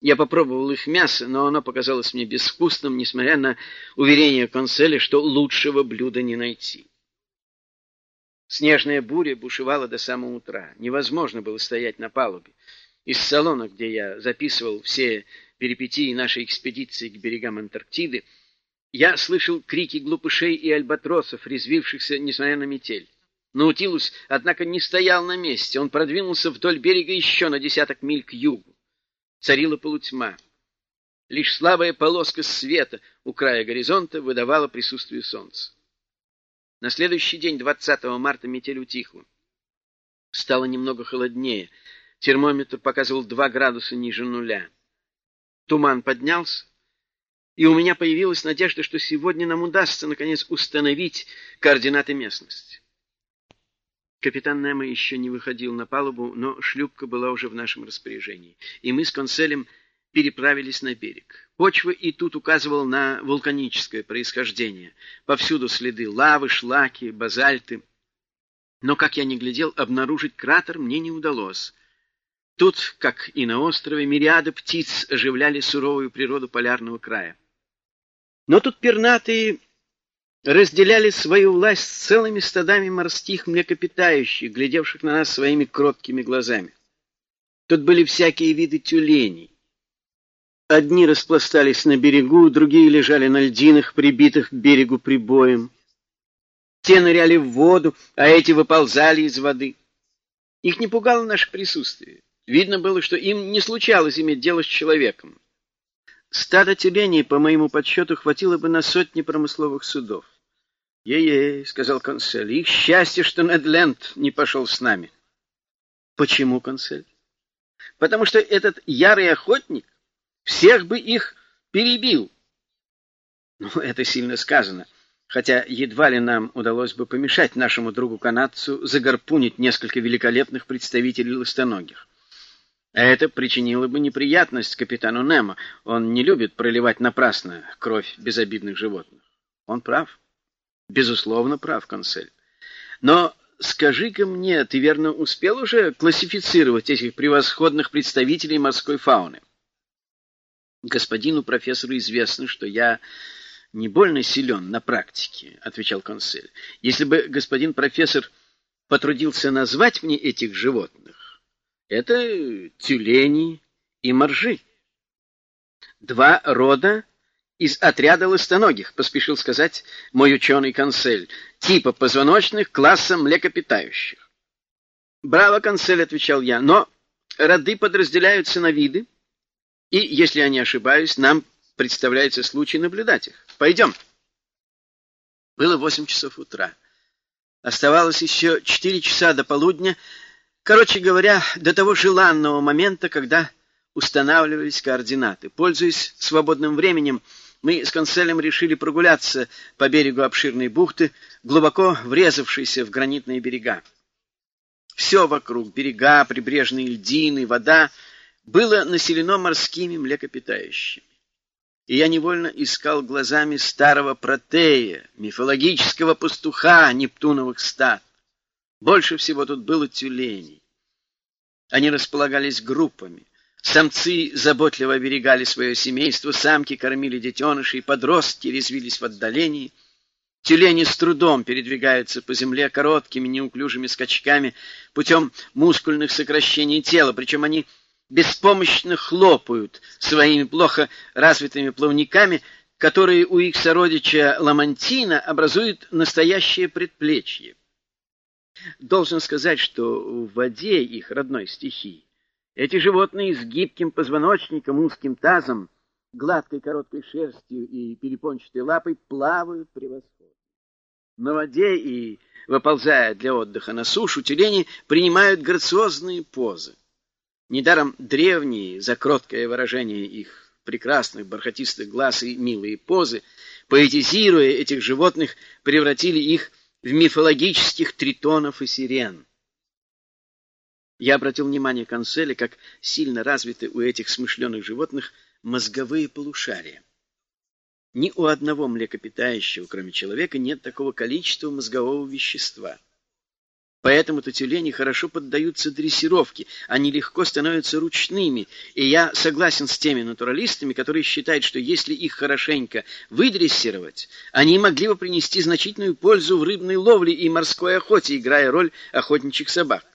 Я попробовал их мясо, но оно показалось мне безвкусным, несмотря на уверение конселя, что лучшего блюда не найти. Снежная буря бушевала до самого утра. Невозможно было стоять на палубе. Из салона, где я записывал все перипетии нашей экспедиции к берегам Антарктиды, я слышал крики глупышей и альбатросов, резвившихся, несмотря на метель. Наутилус, однако, не стоял на месте. Он продвинулся вдоль берега еще на десяток миль к югу. Царила полутьма. Лишь слабая полоска света у края горизонта выдавала присутствие солнца. На следующий день, 20 марта, метель утихла. Стало немного холоднее. Термометр показывал 2 градуса ниже нуля. Туман поднялся, и у меня появилась надежда, что сегодня нам удастся, наконец, установить координаты местности. Капитан Немо еще не выходил на палубу, но шлюпка была уже в нашем распоряжении, и мы с конселем переправились на берег. Почва и тут указывала на вулканическое происхождение. Повсюду следы лавы, шлаки, базальты. Но, как я ни глядел, обнаружить кратер мне не удалось. Тут, как и на острове, мириады птиц оживляли суровую природу полярного края. Но тут пернатые разделяли свою власть с целыми стадами морских млекопитающих, глядевших на нас своими кроткими глазами. Тут были всякие виды тюленей. Одни распластались на берегу, другие лежали на льдинах, прибитых к берегу прибоем. Те ныряли в воду, а эти выползали из воды. Их не пугало наше присутствие. Видно было, что им не случалось иметь дело с человеком. Стадо тюленей, по моему подсчету, хватило бы на сотни промысловых судов. «Е-е», — сказал консель, — «их счастье, что Недленд не пошел с нами». «Почему, консель?» «Потому что этот ярый охотник всех бы их перебил». «Ну, это сильно сказано» хотя едва ли нам удалось бы помешать нашему другу-канадцу загарпунить несколько великолепных представителей ластоногих. А это причинило бы неприятность капитану Немо. Он не любит проливать напрасно кровь безобидных животных. Он прав. Безусловно, прав, консель. Но скажи-ка мне, ты верно успел уже классифицировать этих превосходных представителей морской фауны? Господину профессору известно, что я не больно силен на практике, — отвечал консель. Если бы господин профессор потрудился назвать мне этих животных, это тюлени и моржи. Два рода из отряда ластоногих, — поспешил сказать мой ученый консель, — типа позвоночных класса млекопитающих. «Браво, консель», — отвечал я, — «но роды подразделяются на виды, и, если я не ошибаюсь, нам представляется случай наблюдать их. Пойдем. Было восемь часов утра. Оставалось еще четыре часа до полудня, короче говоря, до того желанного момента, когда устанавливались координаты. Пользуясь свободным временем, мы с конселем решили прогуляться по берегу обширной бухты, глубоко врезавшейся в гранитные берега. Все вокруг — берега, прибрежные льдины, вода — было населено морскими млекопитающими и я невольно искал глазами старого протея, мифологического пастуха Нептуновых стад. Больше всего тут было тюленей. Они располагались группами. Самцы заботливо оберегали свое семейство, самки кормили детенышей, подростки резвились в отдалении. Тюлени с трудом передвигаются по земле короткими неуклюжими скачками путем мускульных сокращений тела, причем они беспомощно хлопают своими плохо развитыми плавниками, которые у их сородича Ламантина образуют настоящее предплечье. Должен сказать, что в воде их родной стихии эти животные с гибким позвоночником, узким тазом, гладкой короткой шерстью и перепончатой лапой плавают превосходно. На воде и, выползая для отдыха на сушу, тюлени принимают грациозные позы. Недаром древние, за кроткое выражение их прекрасных бархатистых глаз и милые позы, поэтизируя этих животных, превратили их в мифологических тритонов и сирен. Я обратил внимание Конселя, как сильно развиты у этих смышленых животных мозговые полушария. Ни у одного млекопитающего, кроме человека, нет такого количества мозгового вещества. Поэтому-то тюлени хорошо поддаются дрессировке, они легко становятся ручными. И я согласен с теми натуралистами, которые считают, что если их хорошенько выдрессировать, они могли бы принести значительную пользу в рыбной ловле и морской охоте, играя роль охотничьих собак.